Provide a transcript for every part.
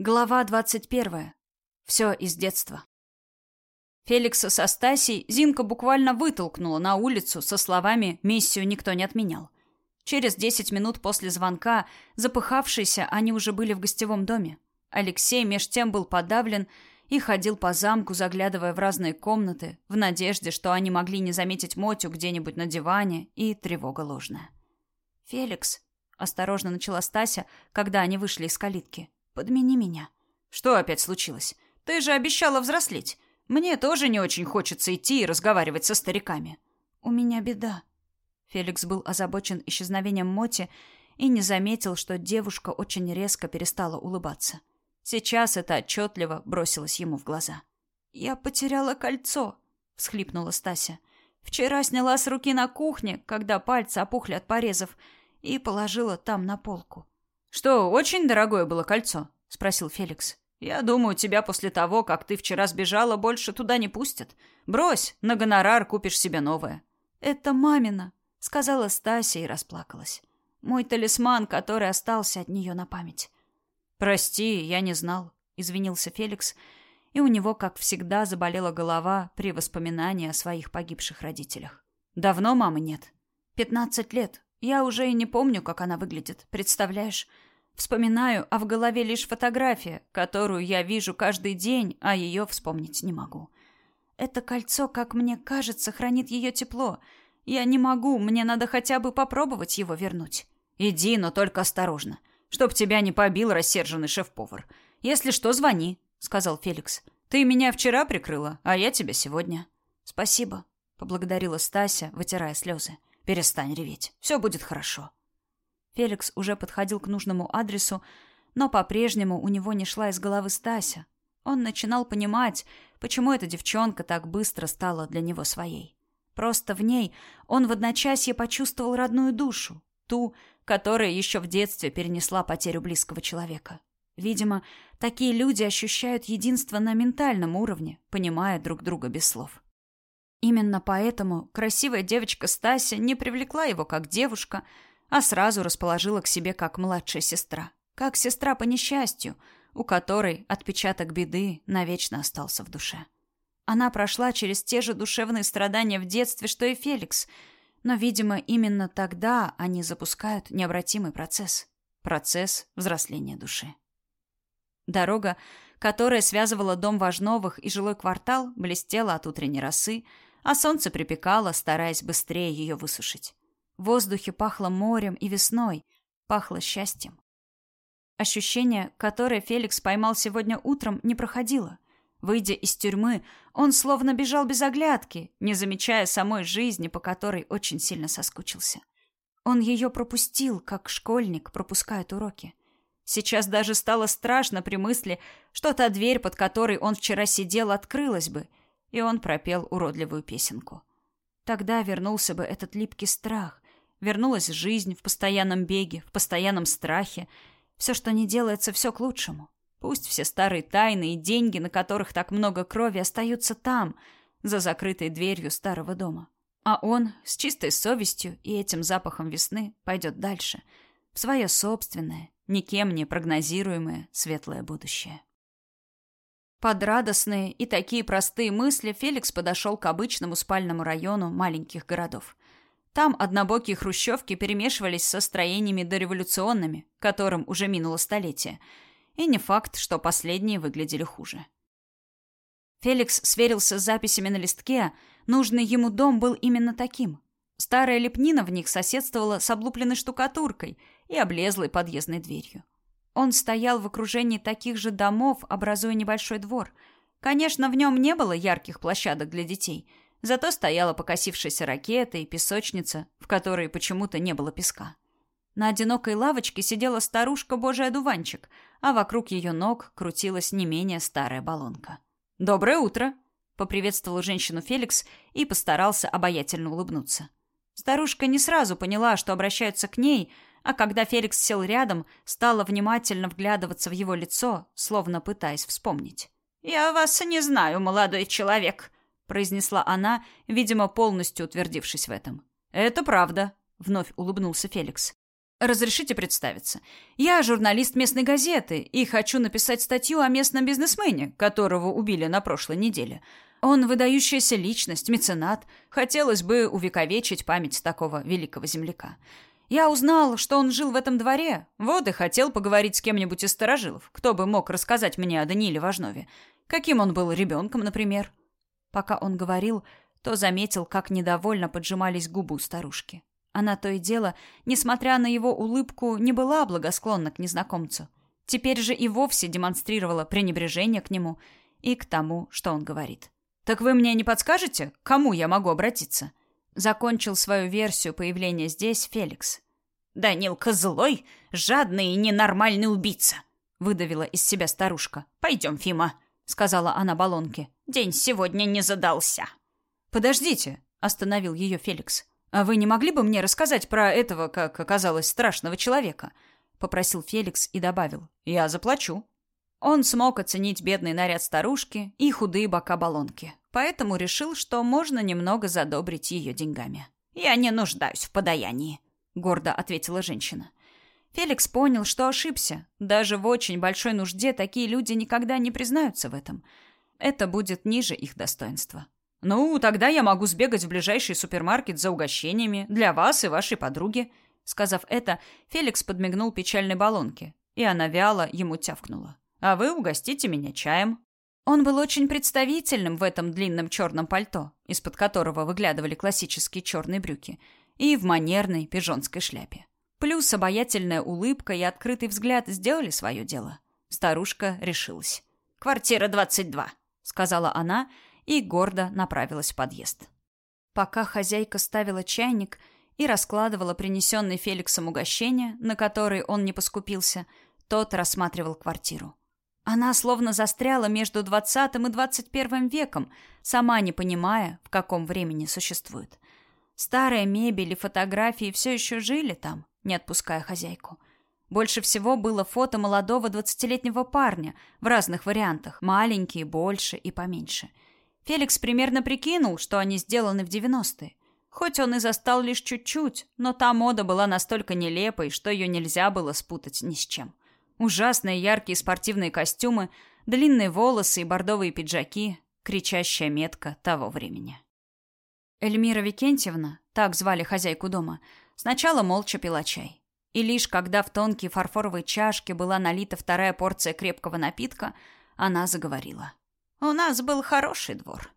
Глава двадцать первая. Все из детства. Феликса со Стасей Зинка буквально вытолкнула на улицу со словами «Миссию никто не отменял». Через десять минут после звонка, запыхавшиеся, они уже были в гостевом доме. Алексей меж тем был подавлен и ходил по замку, заглядывая в разные комнаты, в надежде, что они могли не заметить Мотю где-нибудь на диване, и тревога ложная. «Феликс», — осторожно начала Стася, когда они вышли из калитки, — «подмени меня». «Что опять случилось? Ты же обещала взрослеть. Мне тоже не очень хочется идти и разговаривать со стариками». «У меня беда». Феликс был озабочен исчезновением Моти и не заметил, что девушка очень резко перестала улыбаться. Сейчас это отчетливо бросилось ему в глаза. «Я потеряла кольцо», — всхлипнула Стася. «Вчера сняла с руки на кухне, когда пальцы опухли от порезов, и положила там на полку». «Что, очень дорогое было кольцо?» — спросил Феликс. «Я думаю, тебя после того, как ты вчера сбежала, больше туда не пустят. Брось, на гонорар купишь себе новое». «Это мамина», — сказала Стася и расплакалась. «Мой талисман, который остался от нее на память». «Прости, я не знал», — извинился Феликс, и у него, как всегда, заболела голова при воспоминании о своих погибших родителях. «Давно мамы нет?» «Пятнадцать лет. Я уже и не помню, как она выглядит, представляешь?» Вспоминаю, а в голове лишь фотография, которую я вижу каждый день, а ее вспомнить не могу. Это кольцо, как мне кажется, хранит ее тепло. Я не могу, мне надо хотя бы попробовать его вернуть. Иди, но только осторожно. Чтоб тебя не побил рассерженный шеф-повар. Если что, звони, сказал Феликс. Ты меня вчера прикрыла, а я тебя сегодня. Спасибо, поблагодарила Стася, вытирая слезы. Перестань реветь. Все будет хорошо. Феликс уже подходил к нужному адресу, но по-прежнему у него не шла из головы Стася. Он начинал понимать, почему эта девчонка так быстро стала для него своей. Просто в ней он в одночасье почувствовал родную душу, ту, которая еще в детстве перенесла потерю близкого человека. Видимо, такие люди ощущают единство на ментальном уровне, понимая друг друга без слов. Именно поэтому красивая девочка Стася не привлекла его как девушка, а сразу расположила к себе как младшая сестра, как сестра по несчастью, у которой отпечаток беды навечно остался в душе. Она прошла через те же душевные страдания в детстве, что и Феликс — но, видимо, именно тогда они запускают необратимый процесс. Процесс взросления души. Дорога, которая связывала дом Важновых и жилой квартал, блестела от утренней росы, а солнце припекало, стараясь быстрее ее высушить. В воздухе пахло морем и весной, пахло счастьем. Ощущение, которое Феликс поймал сегодня утром, не проходило. Выйдя из тюрьмы, он словно бежал без оглядки, не замечая самой жизни, по которой очень сильно соскучился. Он ее пропустил, как школьник пропускает уроки. Сейчас даже стало страшно при мысли, что та дверь, под которой он вчера сидел, открылась бы, и он пропел уродливую песенку. Тогда вернулся бы этот липкий страх, вернулась жизнь в постоянном беге, в постоянном страхе. Все, что не делается, все к лучшему. Пусть все старые тайны и деньги, на которых так много крови, остаются там, за закрытой дверью старого дома. А он с чистой совестью и этим запахом весны пойдет дальше, в свое собственное, никем не прогнозируемое светлое будущее. Под радостные и такие простые мысли Феликс подошел к обычному спальному району маленьких городов. Там однобокие хрущевки перемешивались со строениями дореволюционными, которым уже минуло столетие – и не факт, что последние выглядели хуже. Феликс сверился с записями на листке. Нужный ему дом был именно таким. Старая лепнина в них соседствовала с облупленной штукатуркой и облезлой подъездной дверью. Он стоял в окружении таких же домов, образуя небольшой двор. Конечно, в нем не было ярких площадок для детей, зато стояла покосившаяся ракета и песочница, в которой почему-то не было песка. На одинокой лавочке сидела старушка Божий одуванчик, а вокруг ее ног крутилась не менее старая баллонка. «Доброе утро!» — поприветствовал женщину Феликс и постарался обаятельно улыбнуться. Старушка не сразу поняла, что обращаются к ней, а когда Феликс сел рядом, стала внимательно вглядываться в его лицо, словно пытаясь вспомнить. «Я вас не знаю, молодой человек», — произнесла она, видимо, полностью утвердившись в этом. «Это правда», — вновь улыбнулся Феликс. Разрешите представиться. Я журналист местной газеты и хочу написать статью о местном бизнесмене, которого убили на прошлой неделе. Он выдающаяся личность, меценат. Хотелось бы увековечить память такого великого земляка. Я узнал, что он жил в этом дворе. Вот и хотел поговорить с кем-нибудь из старожилов, кто бы мог рассказать мне о Данииле Важнове. Каким он был ребенком, например. Пока он говорил, то заметил, как недовольно поджимались губы старушки. Она то и дело, несмотря на его улыбку, не была благосклонна к незнакомцу. Теперь же и вовсе демонстрировала пренебрежение к нему и к тому, что он говорит. «Так вы мне не подскажете, к кому я могу обратиться?» Закончил свою версию появления здесь Феликс. «Данилка злой, жадный и ненормальный убийца», — выдавила из себя старушка. «Пойдем, Фима», — сказала она Балонке. «День сегодня не задался». «Подождите», — остановил ее Феликс. «А вы не могли бы мне рассказать про этого, как оказалось, страшного человека?» — попросил Феликс и добавил. «Я заплачу». Он смог оценить бедный наряд старушки и худые бока баллонки, поэтому решил, что можно немного задобрить ее деньгами. «Я не нуждаюсь в подаянии», — гордо ответила женщина. Феликс понял, что ошибся. Даже в очень большой нужде такие люди никогда не признаются в этом. Это будет ниже их достоинства. «Ну, тогда я могу сбегать в ближайший супермаркет за угощениями для вас и вашей подруги». Сказав это, Феликс подмигнул печальной баллонке, и она вяло ему тявкнула. «А вы угостите меня чаем». Он был очень представительным в этом длинном черном пальто, из-под которого выглядывали классические черные брюки, и в манерной пижонской шляпе. Плюс обаятельная улыбка и открытый взгляд сделали свое дело. Старушка решилась. «Квартира 22», — сказала она, — и гордо направилась в подъезд. Пока хозяйка ставила чайник и раскладывала принесенные Феликсом угощения, на которые он не поскупился, тот рассматривал квартиру. Она словно застряла между двадцатым и двадцать первым веком, сама не понимая, в каком времени существует. Старая мебель и фотографии все еще жили там, не отпуская хозяйку. Больше всего было фото молодого двадцатилетнего парня в разных вариантах, маленькие, больше и поменьше – Феликс примерно прикинул, что они сделаны в 90-е. Хоть он и застал лишь чуть-чуть, но та мода была настолько нелепой, что ее нельзя было спутать ни с чем. Ужасные яркие спортивные костюмы, длинные волосы и бордовые пиджаки, кричащая метка того времени. Эльмира Викентьевна, так звали хозяйку дома, сначала молча пила чай. И лишь когда в тонкие фарфоровые чашки была налита вторая порция крепкого напитка, она заговорила. У нас был хороший двор.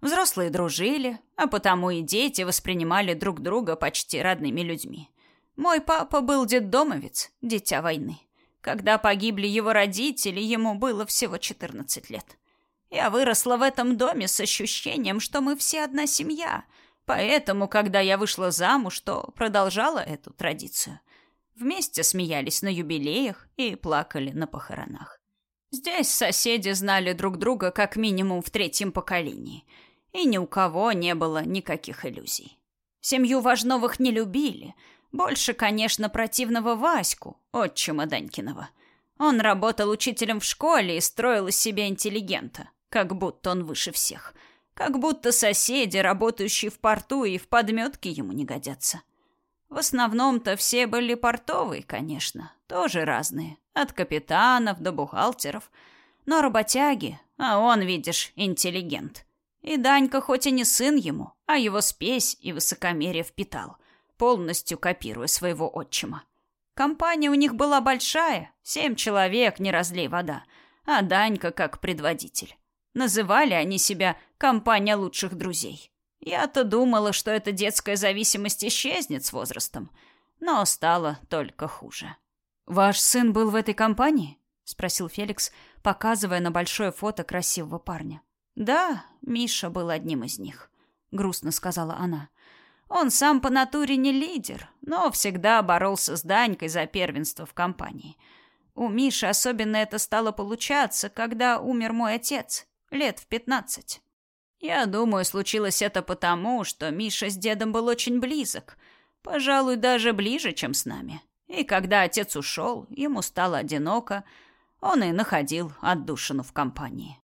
Взрослые дружили, а потому и дети воспринимали друг друга почти родными людьми. Мой папа был детдомовец, дитя войны. Когда погибли его родители, ему было всего 14 лет. Я выросла в этом доме с ощущением, что мы все одна семья. Поэтому, когда я вышла замуж, то продолжала эту традицию. Вместе смеялись на юбилеях и плакали на похоронах. Здесь соседи знали друг друга как минимум в третьем поколении, и ни у кого не было никаких иллюзий. Семью Важновых не любили, больше, конечно, противного Ваську, отчима Данькинова. Он работал учителем в школе и строил из себя интеллигента, как будто он выше всех, как будто соседи, работающие в порту и в подметке, ему не годятся. В основном-то все были портовые, конечно, тоже разные, от капитанов до бухгалтеров. Но работяги, а он, видишь, интеллигент. И Данька хоть и не сын ему, а его спесь и высокомерие впитал, полностью копируя своего отчима. Компания у них была большая, семь человек, не разлей вода, а Данька как предводитель. Называли они себя «компания лучших друзей». Я-то думала, что эта детская зависимость исчезнет с возрастом, но стало только хуже. «Ваш сын был в этой компании?» — спросил Феликс, показывая на большое фото красивого парня. «Да, Миша был одним из них», — грустно сказала она. «Он сам по натуре не лидер, но всегда боролся с Данькой за первенство в компании. У Миши особенно это стало получаться, когда умер мой отец, лет в пятнадцать. Я думаю, случилось это потому, что Миша с дедом был очень близок, пожалуй, даже ближе, чем с нами. И когда отец ушел, ему стало одиноко, он и находил отдушину в компании.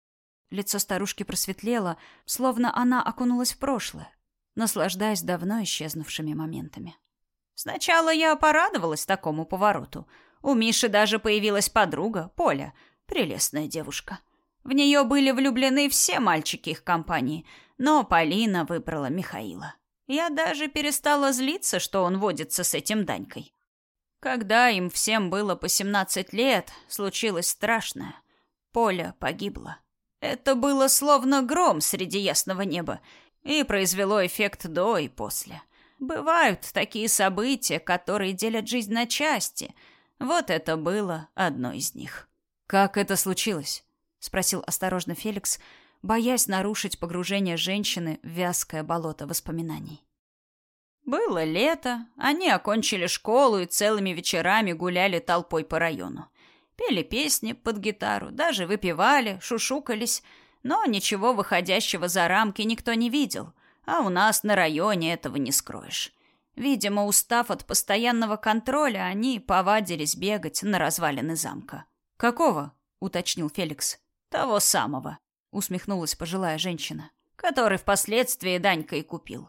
Лицо старушки просветлело, словно она окунулась в прошлое, наслаждаясь давно исчезнувшими моментами. Сначала я порадовалась такому повороту. У Миши даже появилась подруга, Поля, прелестная девушка. В нее были влюблены все мальчики их компании, но Полина выбрала Михаила. Я даже перестала злиться, что он водится с этим Данькой. Когда им всем было по семнадцать лет, случилось страшное. Поля погибла. Это было словно гром среди ясного неба и произвело эффект до и после. Бывают такие события, которые делят жизнь на части. Вот это было одно из них. Как это случилось? Спросил осторожно Феликс, боясь нарушить погружение женщины в вязкое болото воспоминаний. Было лето, они окончили школу и целыми вечерами гуляли толпой по району. Пели песни под гитару, даже выпивали, шушукались, но ничего выходящего за рамки никто не видел, а у нас на районе этого не скроешь. Видимо, устав от постоянного контроля, они повадились бегать на развалины замка. «Какого?» — уточнил Феликс. Того самого, усмехнулась пожилая женщина, который впоследствии Данька и купил.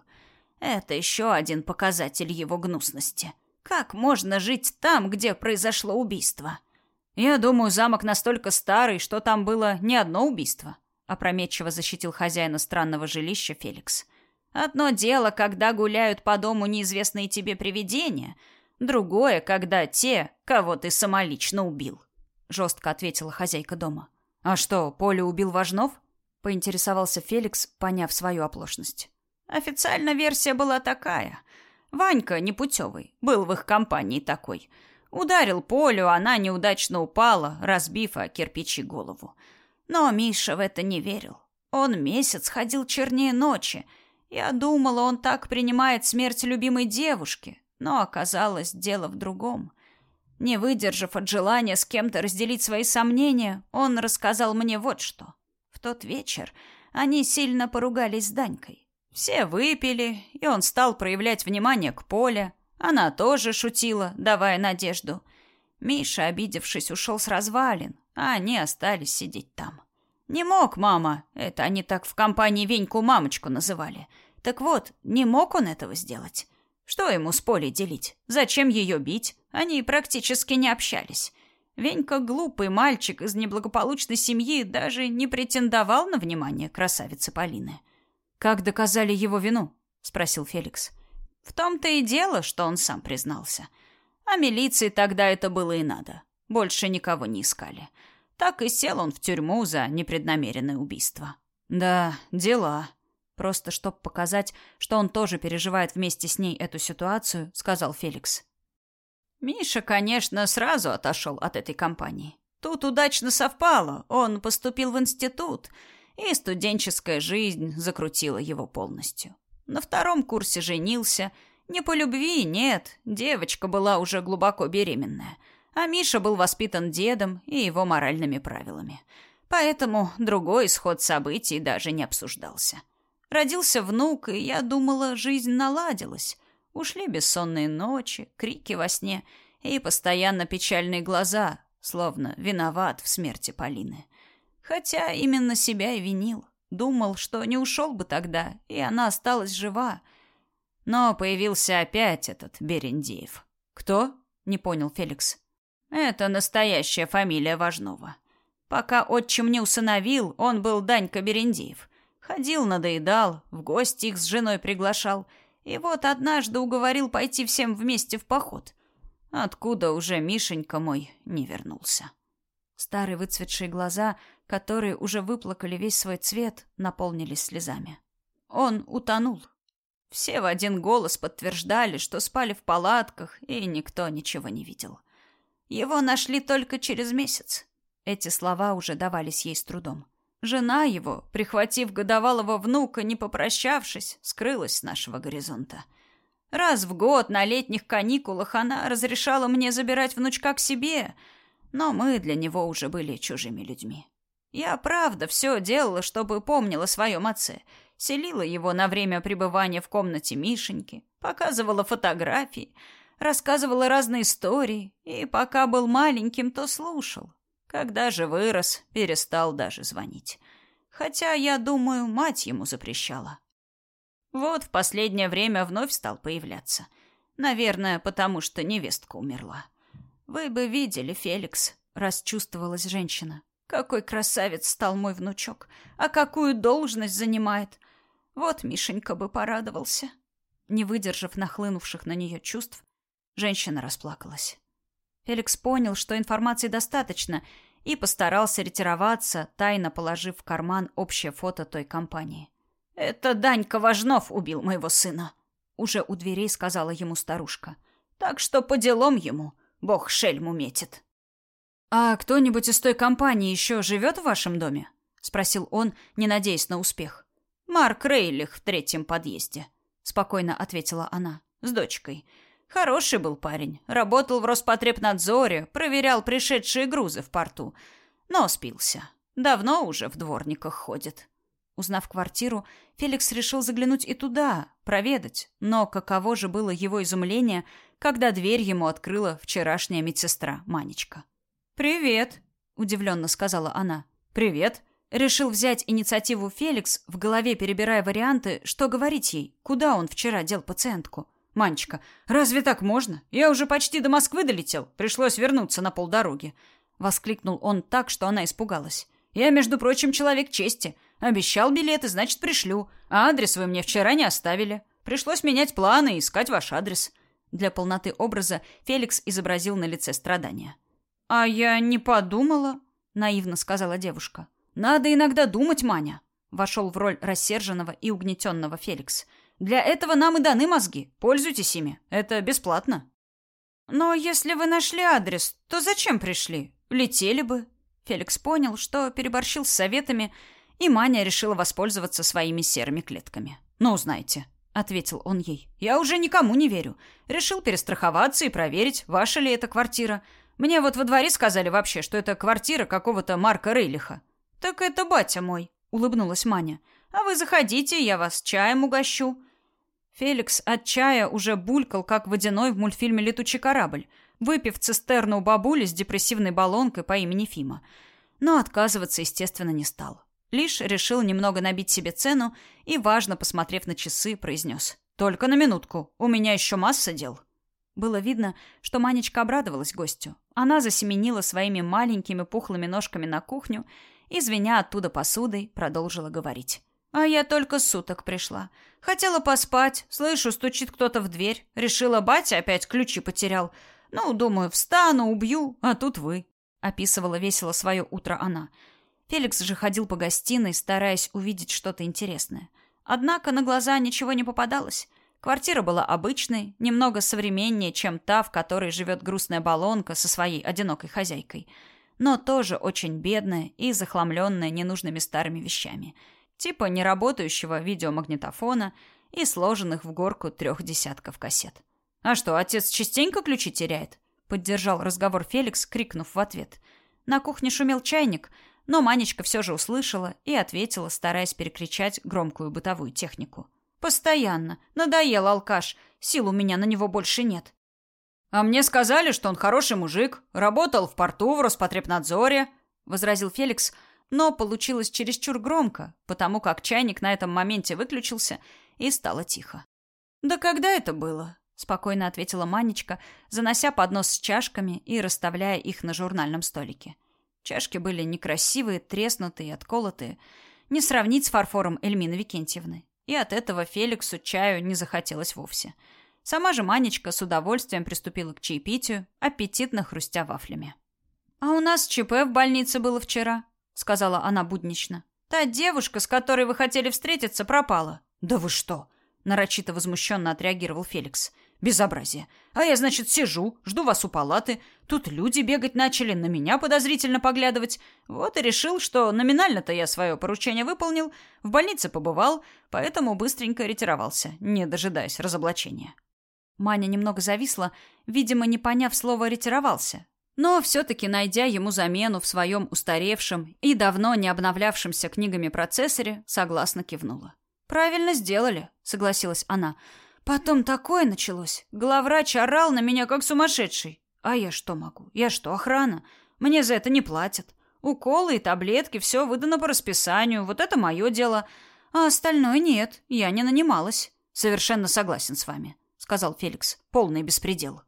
Это еще один показатель его гнусности. Как можно жить там, где произошло убийство? Я думаю, замок настолько старый, что там было не одно убийство, опрометчиво защитил хозяина странного жилища Феликс. Одно дело, когда гуляют по дому неизвестные тебе привидения, другое, когда те, кого ты самолично убил, жестко ответила хозяйка дома. «А что, Поля убил Важнов?» — поинтересовался Феликс, поняв свою оплошность. «Официально версия была такая. Ванька, непутевый, был в их компании такой. Ударил Полю, она неудачно упала, разбив о кирпичи голову. Но Миша в это не верил. Он месяц ходил чернее ночи. Я думала, он так принимает смерть любимой девушки, но оказалось дело в другом. Не выдержав от желания с кем-то разделить свои сомнения, он рассказал мне вот что. В тот вечер они сильно поругались с Данькой. Все выпили, и он стал проявлять внимание к Поле. Она тоже шутила, давая надежду. Миша, обидевшись, ушел с развалин, а они остались сидеть там. Не мог мама, это они так в компании Веньку мамочку называли. Так вот, не мог он этого сделать. Что ему с Полей делить? Зачем ее бить? Они практически не общались. Венька, глупый мальчик из неблагополучной семьи, даже не претендовал на внимание красавицы Полины. «Как доказали его вину?» — спросил Феликс. «В том-то и дело, что он сам признался. А милиции тогда это было и надо. Больше никого не искали. Так и сел он в тюрьму за непреднамеренное убийство». «Да, дела», Просто чтобы показать, что он тоже переживает вместе с ней эту ситуацию, сказал Феликс. Миша, конечно, сразу отошел от этой компании. Тут удачно совпало. Он поступил в институт, и студенческая жизнь закрутила его полностью. На втором курсе женился. Не по любви, нет. Девочка была уже глубоко беременная. А Миша был воспитан дедом и его моральными правилами. Поэтому другой исход событий даже не обсуждался. Родился внук, и я думала, жизнь наладилась. Ушли бессонные ночи, крики во сне и постоянно печальные глаза, словно виноват в смерти Полины. Хотя именно себя и винил. Думал, что не ушел бы тогда, и она осталась жива. Но появился опять этот Берендеев. «Кто?» — не понял Феликс. «Это настоящая фамилия Важнова. Пока отчим не усыновил, он был Данька Берендеев. Ходил, надоедал, в гости их с женой приглашал. И вот однажды уговорил пойти всем вместе в поход. Откуда уже Мишенька мой не вернулся. Старые выцветшие глаза, которые уже выплакали весь свой цвет, наполнились слезами. Он утонул. Все в один голос подтверждали, что спали в палатках, и никто ничего не видел. Его нашли только через месяц. Эти слова уже давались ей с трудом. Жена его, прихватив годовалого внука, не попрощавшись, скрылась с нашего горизонта. Раз в год на летних каникулах она разрешала мне забирать внучка к себе, но мы для него уже были чужими людьми. Я, правда, все делала, чтобы помнила о своем отце. Селила его на время пребывания в комнате Мишеньки, показывала фотографии, рассказывала разные истории, и пока был маленьким, то слушал. Когда же вырос, перестал даже звонить. Хотя, я думаю, мать ему запрещала. Вот в последнее время вновь стал появляться. Наверное, потому что невестка умерла. Вы бы видели, Феликс, расчувствовалась женщина. Какой красавец стал мой внучок, а какую должность занимает. Вот Мишенька бы порадовался. Не выдержав нахлынувших на нее чувств, женщина расплакалась. Феликс понял, что информации достаточно, и постарался ретироваться, тайно положив в карман общее фото той компании. «Это Данька Важнов убил моего сына», — уже у дверей сказала ему старушка. «Так что по делам ему, бог шельму метит». «А кто-нибудь из той компании еще живет в вашем доме?» — спросил он, не надеясь на успех. «Марк Рейлих в третьем подъезде», — спокойно ответила она, — «с дочкой. Хороший был парень, работал в Роспотребнадзоре, проверял пришедшие грузы в порту, но спился. Давно уже в дворниках ходит». Узнав квартиру, Феликс решил заглянуть и туда, проведать, но каково же было его изумление, когда дверь ему открыла вчерашняя медсестра Манечка. «Привет», — удивленно сказала она. «Привет». Решил взять инициативу Феликс, в голове перебирая варианты, что говорить ей, куда он вчера дел пациентку. «Манечка, разве так можно? Я уже почти до Москвы долетел, пришлось вернуться на полдороги». Воскликнул он так, что она испугалась. «Я, между прочим, человек чести. Обещал билеты, значит, пришлю. А адрес вы мне вчера не оставили. Пришлось менять планы и искать ваш адрес». Для полноты образа Феликс изобразил на лице страдания. «А я не подумала», — наивно сказала девушка. «Надо иногда думать, Маня», — вошел в роль рассерженного и угнетенного Феликс. «Для этого нам и даны мозги. Пользуйтесь ими. Это бесплатно». «Но если вы нашли адрес, то зачем пришли? Летели бы». Феликс понял, что переборщил с советами, и Маня решила воспользоваться своими серыми клетками. «Ну, знаете», — ответил он ей, — «я уже никому не верю. Решил перестраховаться и проверить, ваша ли это квартира. Мне вот во дворе сказали вообще, что это квартира какого-то Марка Рейлиха. Так это батя мой, улыбнулась Маня. А вы заходите, я вас чаем угощу. Феликс от чая уже булькал, как водяной в мультфильме «Летучий корабль», выпив цистерну у бабули с депрессивной баллонкой по имени Фима. Но отказываться, естественно, не стал. Лишь решил немного набить себе цену и, важно посмотрев на часы, произнес. «Только на минутку, у меня еще масса дел». Было видно, что Манечка обрадовалась гостю. Она засеменила своими маленькими пухлыми ножками на кухню и, звеня оттуда посудой, продолжила говорить. «А я только суток пришла. Хотела поспать. Слышу, стучит кто-то в дверь. Решила, батя опять ключи потерял. Ну, думаю, встану, убью, а тут вы». Описывала весело свое утро она. Феликс же ходил по гостиной, стараясь увидеть что-то интересное. Однако на глаза ничего не попадалось. Квартира была обычной, немного современнее, чем та, в которой живет грустная баллонка со своей одинокой хозяйкой, но тоже очень бедная и захламленная ненужными старыми вещами, типа неработающего видеомагнитофона и сложенных в горку трех десятков кассет. «А что, отец частенько ключи теряет?» — поддержал разговор Феликс, крикнув в ответ. На кухне шумел чайник, но Манечка все же услышала и ответила, стараясь перекричать громкую бытовую технику. Постоянно. Надоел алкаш. Сил у меня на него больше нет. А мне сказали, что он хороший мужик, работал в порту в Роспотребнадзоре, возразил Феликс, но получилось чересчур громко, потому как чайник на этом моменте выключился и стало тихо. Да когда это было? спокойно ответила Манечка, занося поднос с чашками и расставляя их на журнальном столике. Чашки были некрасивые, треснутые, отколотые, не сравнить с фарфором Эльмины Викентьевны и от этого Феликсу чаю не захотелось вовсе. Сама же Манечка с удовольствием приступила к чаепитию, аппетитно хрустя вафлями. «А у нас ЧП в больнице было вчера», — сказала она буднично. «Та девушка, с которой вы хотели встретиться, пропала». «Да вы что?» — нарочито возмущенно отреагировал Феликс. Безобразие. А я, значит, сижу, жду вас у палаты. Тут люди бегать начали, на меня подозрительно поглядывать. Вот и решил, что номинально-то я свое поручение выполнил, в больнице побывал, поэтому быстренько ретировался, не дожидаясь разоблачения. Маня немного зависла, видимо, не поняв слова «ретировался». Но все-таки, найдя ему замену в своем устаревшем и давно не обновлявшемся книгами процессоре, согласно кивнула. «Правильно сделали», — согласилась она. Потом такое началось. Главврач орал на меня как сумасшедший. А я что могу? Я что, охрана? Мне за это не платят. Уколы и таблетки, все выдано по расписанию. Вот это мое дело. А остальное нет. Я не нанималась. Совершенно согласен с вами, сказал Феликс. «Полный беспредел».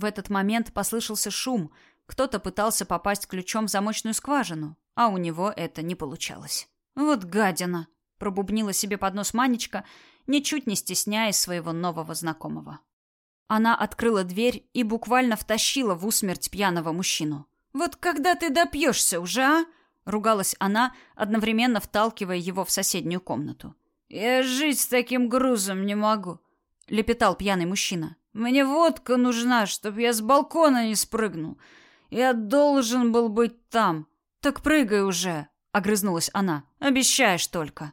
В этот момент послышался шум. Кто-то пытался попасть ключом в замочную скважину, а у него это не получалось. «Вот гадина!» — пробубнила себе под нос Манечка, ничуть не стесняясь своего нового знакомого. Она открыла дверь и буквально втащила в усмерть пьяного мужчину. «Вот когда ты допьешься уже, а?» — ругалась она, одновременно вталкивая его в соседнюю комнату. «Я жить с таким грузом не могу», — лепетал пьяный мужчина. «Мне водка нужна, чтобы я с балкона не спрыгнул. Я должен был быть там». «Так прыгай уже», — огрызнулась она. «Обещаешь только».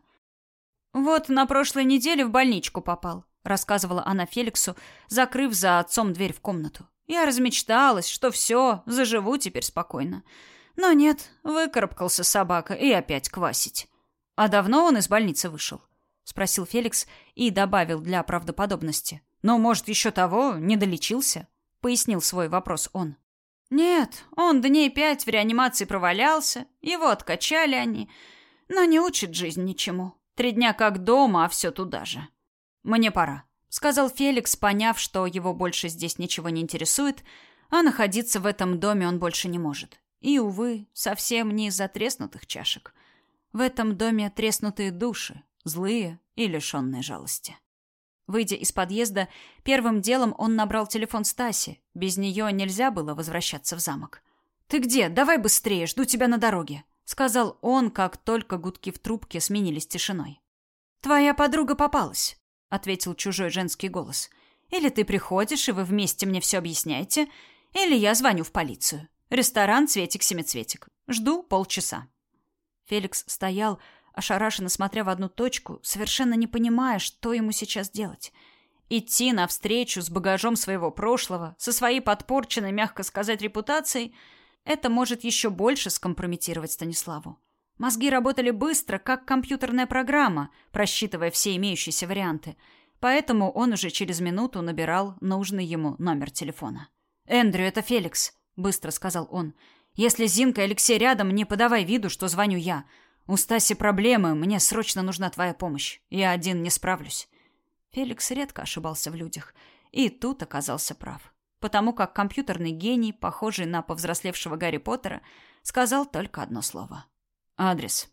«Вот на прошлой неделе в больничку попал», — рассказывала она Феликсу, закрыв за отцом дверь в комнату. «Я размечталась, что все, заживу теперь спокойно. Но нет, выкарабкался собака и опять квасить». «А давно он из больницы вышел?» — спросил Феликс и добавил для правдоподобности. «Ну, может, еще того, не долечился?» — пояснил свой вопрос он. «Нет, он дней пять в реанимации провалялся, его откачали они, но не учит жизнь ничему. Три дня как дома, а все туда же. Мне пора», — сказал Феликс, поняв, что его больше здесь ничего не интересует, а находиться в этом доме он больше не может. И, увы, совсем не из-за треснутых чашек. В этом доме треснутые души, злые и лишенные жалости. Выйдя из подъезда, первым делом он набрал телефон Стаси. Без нее нельзя было возвращаться в замок. «Ты где? Давай быстрее, жду тебя на дороге», — сказал он, как только гудки в трубке сменились тишиной. «Твоя подруга попалась», — ответил чужой женский голос. «Или ты приходишь, и вы вместе мне все объясняете, или я звоню в полицию. Ресторан «Цветик-семицветик». Жду полчаса». Феликс стоял, ошарашенно смотря в одну точку, совершенно не понимая, что ему сейчас делать. Идти навстречу с багажом своего прошлого, со своей подпорченной, мягко сказать, репутацией, это может еще больше скомпрометировать Станиславу. Мозги работали быстро, как компьютерная программа, просчитывая все имеющиеся варианты. Поэтому он уже через минуту набирал нужный ему номер телефона. «Эндрю, это Феликс», — быстро сказал он. «Если Зинка и Алексей рядом, не подавай виду, что звоню я. У Стаси проблемы, мне срочно нужна твоя помощь. Я один не справлюсь. Феликс редко ошибался в людях, и тут оказался прав. Потому как компьютерный гений, похожий на повзрослевшего Гарри Поттера, сказал только одно слово. Адрес.